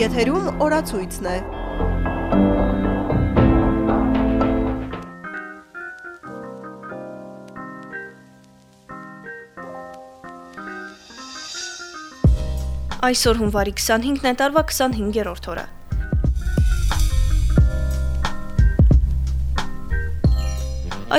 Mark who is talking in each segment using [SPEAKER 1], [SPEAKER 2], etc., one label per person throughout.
[SPEAKER 1] Եթերում օրացույցն է։
[SPEAKER 2] Այսօր հունվարի 25-ն է, տարվա 25-րդ օրը։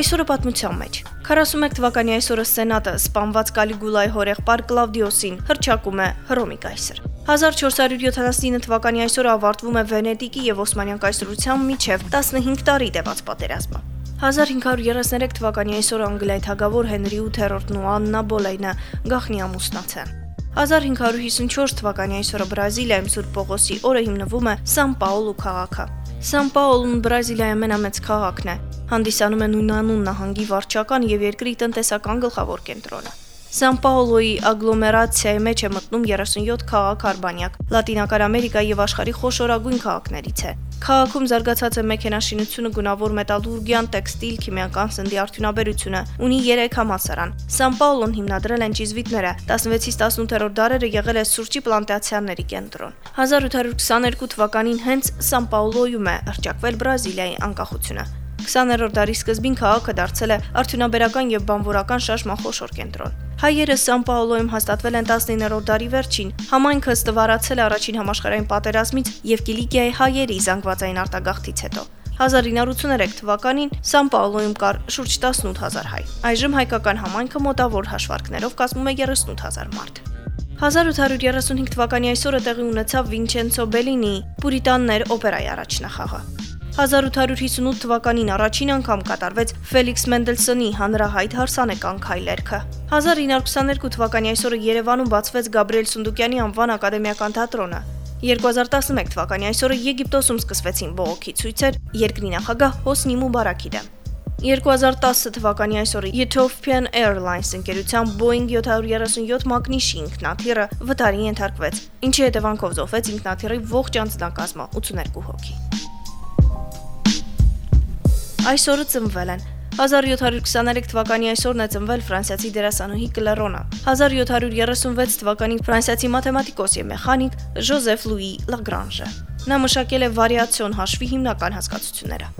[SPEAKER 2] Այսօրը պատմության մեջ 41 թվականի այսօրը Սենատը սպանված Կալիգուլայի հորեղբայր Կլավդիոսին հրճակում է Հռոմի կայսր։ 1479 թվականի այսօրը ավարտվում է Վենետիկի եւ Օսմանյան կայսրության միջև 15 տարի տևած պատերազմը։ 1533 թվականի այսօրը Անգլիայի թագավոր Հենրի 8-րդն ու Աննա Բոլեյնը գախնի ամուսնացան։ 1554 թվականի այսօրը Բրազիլիայում Սուրբ Պողոսի օրը հիմնվում է Սան Պաուլո քաղաքը։ Սան Պաուլոն Բրազիլիայի ամենամեծ քաղաքն է, հանդիսանում է նույնանուն նահանգի վարչական եւ երկրի տնտեսական գլխավոր կենտրոնը։ Սան Պաուլոյի ագլոմերացիայի մեջ է մտնում 37 քաղաք Արբանյակ, Լատինակար Ամերիկայի եւ աշխարհի խոշորագույն քաղաքներից է։ Քաղաքում զարգացած է մեքենաշինությունը, գունավոր մետալուրգիան, տեքստիլ, քիմիական սննդի արդյունաբերությունը, ունի 3 համալսարան։ Սան Պաուլոն հիմնադրել են ճիզվիտները, 16-ից 18-րդ դարերը եղել է սուրճի պլանտացիաների կենտրոն։ 1822 թվականին հենց Սան Պաուլոյում է հրճակվել Բրազիլիայի անկախությունը։ 20-րդ դարի սկզբին քաղաքը դարձել է արդյունաբերական եւ բանվորական շարժման խոշոր կենտրոն։ Հայերը Սան Պաուլոյում հաստատվել են 19-րդ դարի վերջին։ Համայնքը ստվարացել է առաջին համաշխարհային պատերազմից եւ Կիլիկիայի հայերի զանգվածային արտագաղթից հետո։ 1983 թվականին Սան Պաուլոյում կար շուրջ 18000 հայ։ Այժմ հայկական համայնքը մոտավոր հաշվարկներով կազմում է 38000 մարդ։ 1835 թվականի այսօրը տեղի ունեցավ Վինչենցո Բելինի Պուրիտաններ օպերայի առաջնախաղը։ 1858 թվականին առաջին անգամ կատարվեց Ֆելիքս Մենդելսոնի հանրահայտ հարսանեկան քայլերքը։ 1922 թվականի այսօրը Երևանում բացվեց Գաբրիել Սունդուկյանի անվան ակադեմիական թատրոնը։ 2011 թվականի այսօրը Եգիպտոսում սկսվեցին բողոքի ցույցեր երկրի նախագահ Հոսնի Մուբարակի դեմ։ 2010 թվականի այսօրը Ethiopian Airlines ընկերության Boeing 737 մագնիշի ինքնաթիռը վտարի ենթարկվեց, ինչի հետևանքով զոհվեց ինքնաթիռի ողջ անձնակազմը 82 հոգի։ Այսօրը ծնվել են. 1723 թվականի այսօրն է ծնվել ֆրանսիացի դերասանուհի Կլերոնը։ 1736 թվականին ֆրանսիացի մաթեմատիկոս եւ մեխանիկ Ժոզեֆ Լուի Լագրանժը։ Նա մշակել է վարիացիոն հաշվի հիմնական հասկացությունները։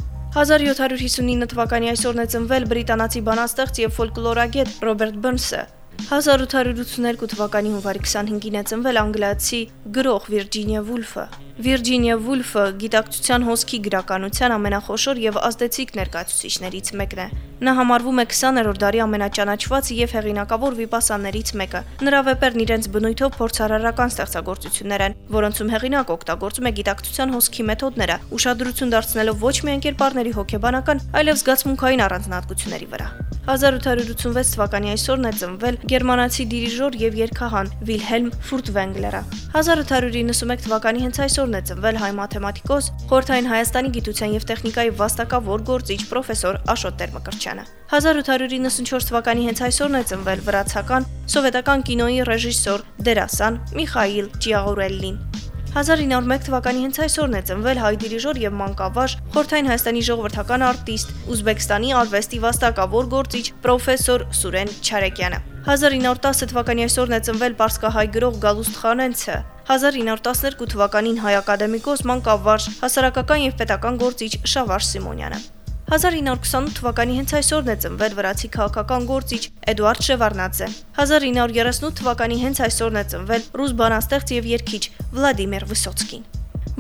[SPEAKER 2] 1759 թվականի այսօրն է ծնվել բրիտանացի բանաստեղծ եւ ֆոլկլորագետ Ռոբերտ Բըրնսը։ 1882 թվականի հունվարի 25-ին է ծնվել անգլիացի գրող Վիրջինիա Վուլֆը։ Վիրջինիա Վուլֆը գիտակցության հոսքի գրականության ամենախոշոր եւ ազդեցիկ ներկայացուցիչներից մեկն է։ Նա համարվում է 20-րդ դարի ամենաճանաչված եւ հեղինակավոր վիպասաներից մեկը։ Նրա վեպերն իրենց բնույթով փորձարարական ստեղծագործություններ են, որոնցում հեղինակ օգտագործում է գիտակցության հոսքի մեթոդները, ուշադրություն դարձնելով ոչ միայն կերպարների հոգեբանական, այլև զգացմունքային առանձնահատկությունների վրա։ 1886 թվականի այսօրն է ծնվել գերմանացի դիրիժոր եւ երգահան Վիլհելմ Ֆուրտվենգլերը։ 1891 թվականի հենց այսօրն է ծնվել հայ մաթեմատիկոս, Խորթային Հայաստանի գիտության եւ տեխնիկայի վաստակավոր գործիչ պրոֆեսոր Աշոտ Տեր-Մկրտչյանը։ 1894 թվականի հենց այսօրն է ծնվել վրացական սովետական կինոյի ռեժիսոր, դերասան Միխայիլ Ճիաղուրելլին։ 1901 թվականի հենց այսօրն է ծնվել հայ դիրիժոր եւ մանկավար Խորթային Հայաստանի ժողովրդական արտիստ, Ուզբեկստանի արվեստի վաստակավոր գործիչ պրոֆեսոր Սուրեն Չարեկյանը։ 1910 թվականի այսօրն է ծնվել Պարսկահայ գրող Գալուստ Խանենցը։ 1912 թվականին հայ ակադեմիկոս մանկավար, հասարակական եւ պետական գործիչ Շավարժ Սիմոնյանը։ 1928 թվականի հենց այսօրն է ծնվել վրացի քաղաքական գործիչ Էդուարդ Շևարնաձե։ 1938 թվականի հենց այսօրն է ծնվել ռուս բանաստեղծ եւ երգիչ Վլադիմիր Վիսոցկին։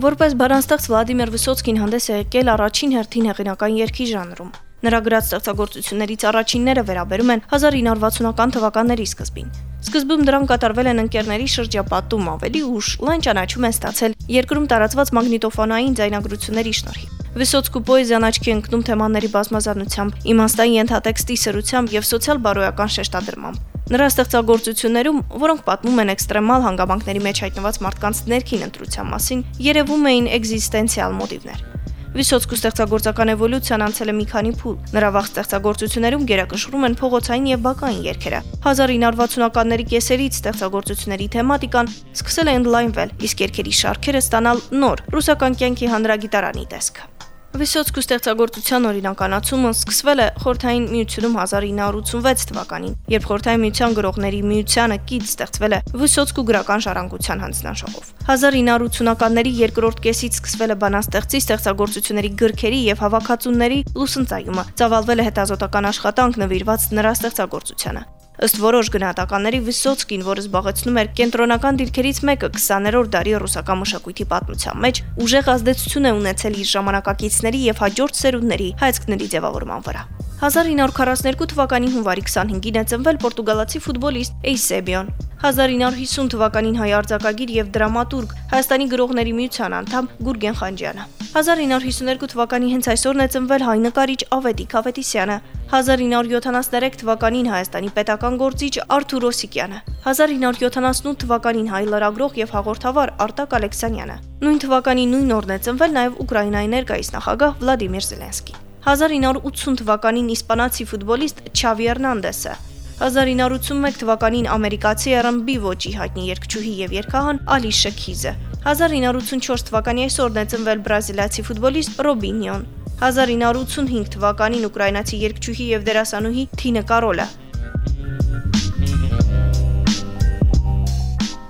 [SPEAKER 2] Որպես բանաստեղծ Վլադիմիր Վիսոցկին հանդես է եկել առաջին հերթին հեղինական երգի ժանրում։ Նրա գրած ստեղծագործություններից առաջինները վերաբերում են 1960-ական թվականների սկզբին։ Սկզբում դրանք կատարվել են ընկերների շրջապատում, ավելի ուշ լայն ճանաչում են ստացել երկրում տարածված մագնիտոֆոնային ձայնագրությունների շնորհիվ։ Վիսոցկու պոեզիան աչքի ընկնում թեմաների բազմազանությամբ, իմաստային ենթատեքստի սրությամբ եւ սոցիալ-բարոյական շեշտադրմամբ։ Նրա ստեղծագործություններում, որոնք պատմում են էքստրեմալ հանգամանքների մեջ հայտնված մարդկանց ներքին ընտրության մասին, երևում էին էգզիստենցիալ մոտիվներ։ Վիսոցկու ստեղծագործական էվոլյուցիան անցել է մի քանի փուլ։ Նրա վաղ ստեղծագործություններում գերակշռում են փողոցային եւ բակային երգերը։ 1960-ականների կեսերից ստեղծագործությունների թեմատիկան սկսել է ընդլայնվել, իսկ երգերի շարքերը ստանալ նոր ռուսական կյանքի հանրագիտարանի տեսք։ Վիսոցկու ստեղծագործության օրինականացումը սկսվել է Խորթային միությունում 1986 թվականին, երբ Խորթային միության գրողների միությանը կից ստեղծվել է Վիսոցկու գրական ժառանգության հանձնաժողով։ 1980-ականների երկրորդ կեսից սկսվել է բանաստեղծի ստեղծագործությունների գրքերի եւ հավաքածուների լուսընծայումը։ Ծավալվել է հետազոտական աշխատանք նվիրված նրա ստեղծագործությանը։ Ըստ որոշ գնահատականների Վիսոցկին, որը զբաղեցնում էր կենտրոնական դիրքերից մեկը 20-րդ դարի ռուսական մշակույթի պատմության մեջ, ուժեղ ազդեցություն է ունեցել իր ժամանակակիցների եւ հաջորդ սերունդների հայացքների ձևավորման վրա։ 1942 թվականի հունվարի 25-ին է ծնվել պորտուգալացի ֆուտբոլիստ Էյսեբիոն։ 1950 թվականին հայ արձակագիր եւ դրամատուրգ Հայաստանի գրողների միության անդամ Գուրգեն Խանջյանը։ 1952 թվականի հենց այսօրն է ծնվել հայ նկարիչ Ավետիք Ավետիսյանը։ 1973 թվականին Հայաստանի պետական գործիչ Արթուր Օսիկյանը։ 1978 թվականին հայ լրագրող եւ հաղորդավար Արտակ Ալեքսանյանը։ Նույն թվականի նույն օրն է ծնվել նաեւ Ուկրաինայի ներկայիս նախագահ Վլադիմիր Զելենսկին։ 1980 թվականին իսպանացի ֆուտբոլիստ Չավի Էրնանդեսը, 1981 թվականին ամերիկացի R&B ոճի հայտնի երգչուհի եւ երգահան Ալի Շքիզը, 1984 թվականի այսօրն է ծնվել բրազիլացի ֆուտբոլիստ Ռոբինյոն, 1985 թվականին ուկրաինացի երգչուհի եւ դերասանուհի Թինը Կարոլը։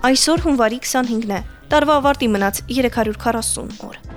[SPEAKER 2] Այսօր հունվարի 25-ն է։ Տարվա ավարտի մնաց 340 օր։